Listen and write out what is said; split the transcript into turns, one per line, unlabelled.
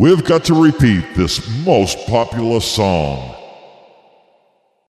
We've got to repeat this most popular song.